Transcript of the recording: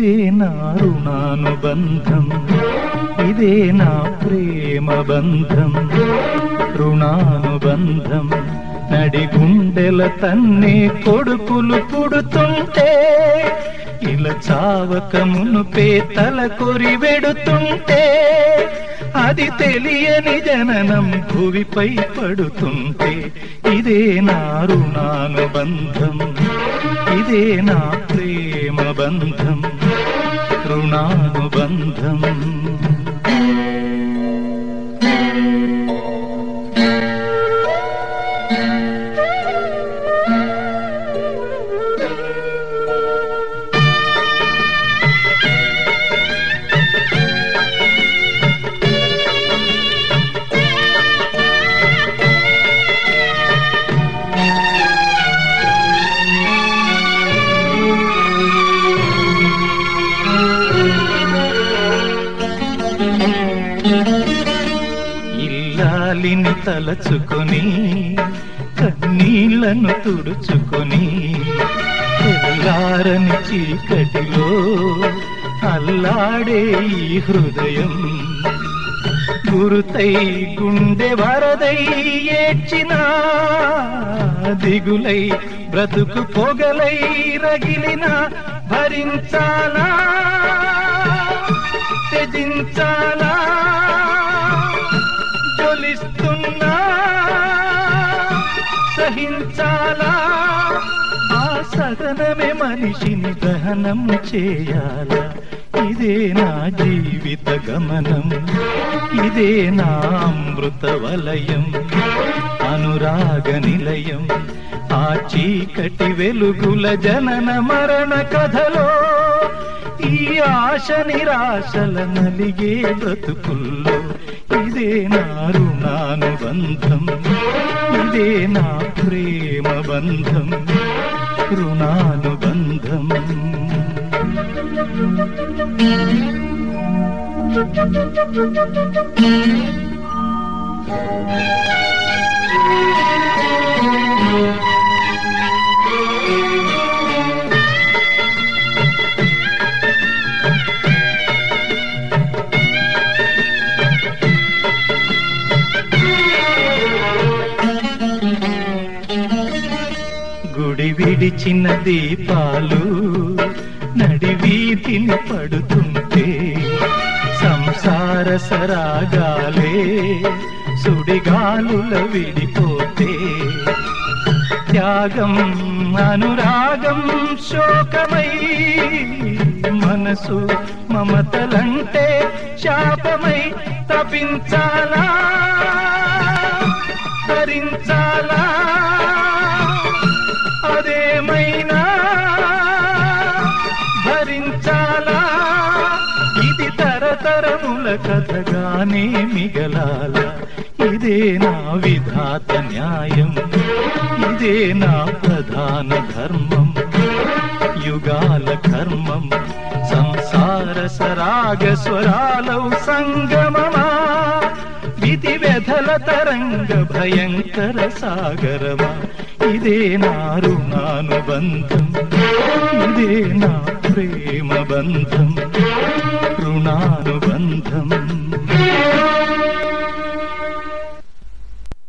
ఇదే నా రుణానుబంధం ఇదే నా ప్రేమ బంధం రుణానుబంధం. నడి గుండెల తన్నే కొడుకులు పుడుతుంటే ఇలా చావక మునుపే తల కొరి వెడుతుంటే అది తెలియని జననం భూమిపై పడుతుంటే ఇదే నా రుణానుబంధం ఇదే నా ప్రేమ బంధం प्रणामबन्धम् ఇల్లాలిని తలచుకొని కన్నీళ్ళను తుడుచుకొని తెల్లారని చీకటిలో అల్లాడే ఈ హృదయం. గురుతై గుండె వరదై ఏడ్చిన దిగులై బ్రతుకు పొగలై రగిలిన భరించాలా తెజించాలా గ్రహించాలా? ఆ సదనమే మనిషిని దహనం చేయాలా? ఇదే నా జీవిత గమనం. ఇదే నా అమృత వలయం. అనురాగ నిలయం. ఆ చీకటి వెలుగుల జనన మరణ కథలో ఈ ఆశ నిరాశల నలిగే బ్రతుకుల్లో ఇదే నా రుణానుబంధం. ఇదే నా ప్రేమ బంధం రుణానుబంధం Thank you. విడిచిన దీపాలు నడివీధిని పడుతుంటే సంసార సరాగాలే సుడిగాలుల విడిపోతే త్యాగం అనురాగం శోకమై మనసు మమతలంటే శాపమై తపించాలా ధరించాలా? భరించాలా ఇది తరతరముల కథగానే మిగలాల? ఇదే నా విధాత న్యాయం. ఇదే నా ప్రధాన ధర్మం. యుగాల కర్మం సంసార సరాగ స్వరాలౌ సంగమమా? విధి వ్యధల తరంగ భయంకర సాగరమా? ఇదే నా రుణానుబంధం. ఇదే నా ప్రేమ బంధం రుణానుబంధం.